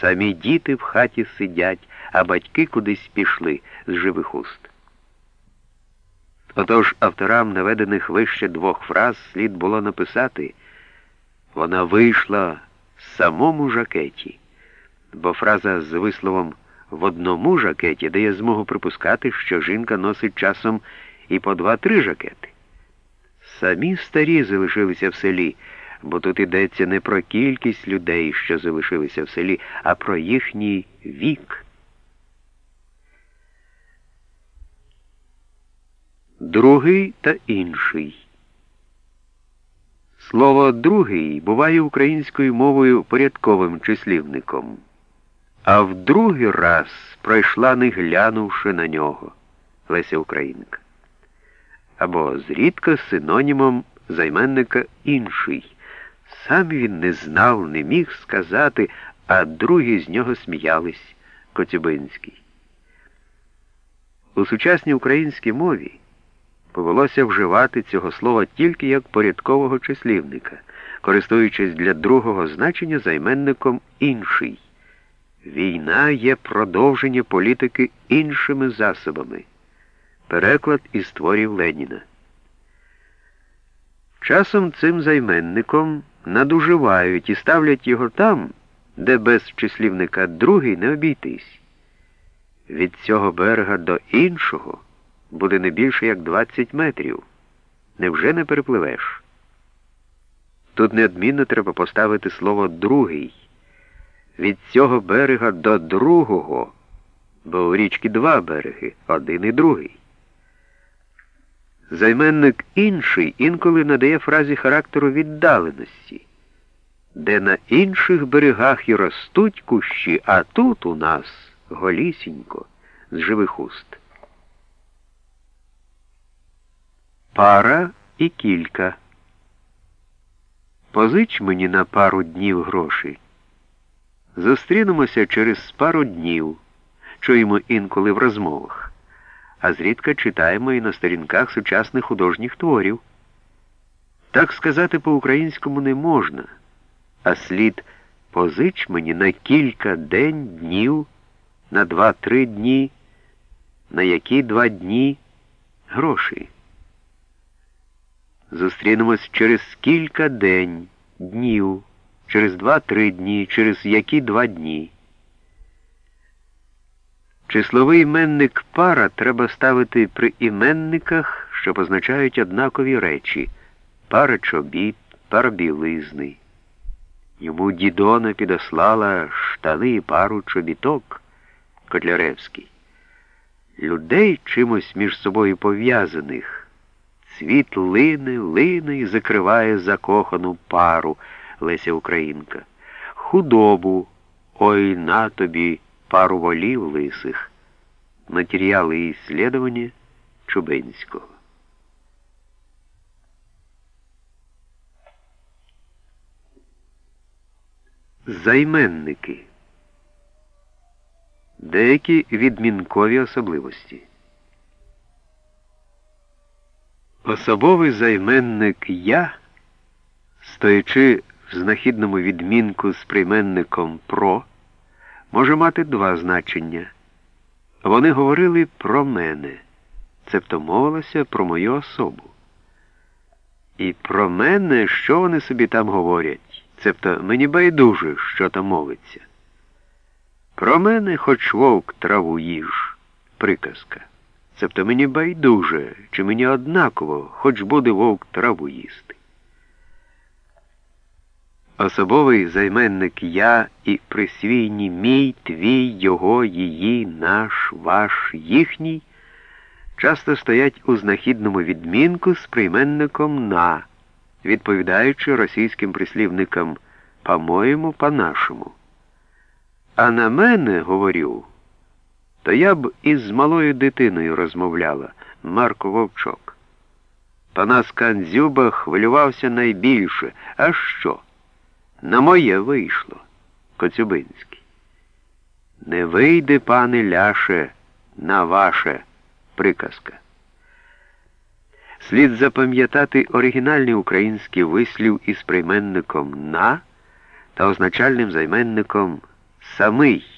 Самі діти в хаті сидять, а батьки кудись пішли з живих уст. Отож авторам наведених вище двох фраз слід було написати вона вийшла в самому жакеті, бо фраза з висловом в одному жакеті дає змогу припускати, що жінка носить часом і по два-три жакети. Самі старі залишилися в селі, бо тут йдеться не про кількість людей, що залишилися в селі, а про їхній вік. Другий та інший. Слово другий буває українською мовою порядковим числівником, а в другий раз пройшла, не глянувши на нього Леся Українка. Або зрідка синонімом займенника інший. Сам він не знав, не міг сказати, а другі з нього сміялись Коцюбинський. У сучасній українській мові повелося вживати цього слова тільки як порядкового числівника, користуючись для другого значення займенником інший. Війна є продовження політики іншими засобами. Переклад із творів Леніна. Часом цим займенником надуживають і ставлять його там, де без числівника другий не обійтись. Від цього берега до іншого буде не більше як 20 метрів. Невже не перепливеш? Тут неодмінно треба поставити слово другий. Від цього берега до другого, бо у річки два береги, один і другий. Займенник інший інколи надає фразі характеру віддаленості, де на інших берегах і ростуть кущі, а тут у нас голісінько з живих уст. Пара і кілька. Позич мені на пару днів гроші. Зустрінемося через пару днів, чуємо інколи в розмовах, а зрідка читаємо і на сторінках сучасних художніх творів. Так сказати по-українському не можна, а слід позич мені на кілька день, днів, на два-три дні, на які два дні гроші. Зустрінемось через кілька день, днів, через два-три дні, через які два дні. Числовий іменник пара треба ставити при іменниках, що позначають однакові речі пара чобіт, пара білизни. Йому дідона підослала штани і пару чобіток Котляревський. Людей чимось між собою пов'язаних. Світ лине, лине і закриває закохану пару Леся Українка. Худобу, ой на тобі пару волів лисих. Матеріали і ісследування Чубинського. Займенники. Деякі відмінкові особливості. Особовий займенник Я, стоячи в знахідному відмінку з прийменником про, може мати два значення. Вони говорили про мене, цебто мовилося про мою особу. І про мене, що вони собі там говорять, цебто мені байдуже, що там мовиться. Про мене хоч вовк траву їж, приказка. Цебто мені байдуже, чи мені однаково, хоч буде вовк траву їсти. Особовий займенник я і присвійні мій, твій, його, її, наш, ваш, їхній часто стоять у знахідному відмінку з прийменником на, відповідаючи російським прислівникам по-моєму, по-нашому. А на мене, говорю, то я б із малою дитиною розмовляла, Марко Вовчок. Панас Кандзюба хвилювався найбільше. А що? На моє вийшло, Коцюбинський. Не вийде, пане Ляше, на ваше приказка. Слід запам'ятати оригінальний український вислів із прийменником на та означальним займенником самий.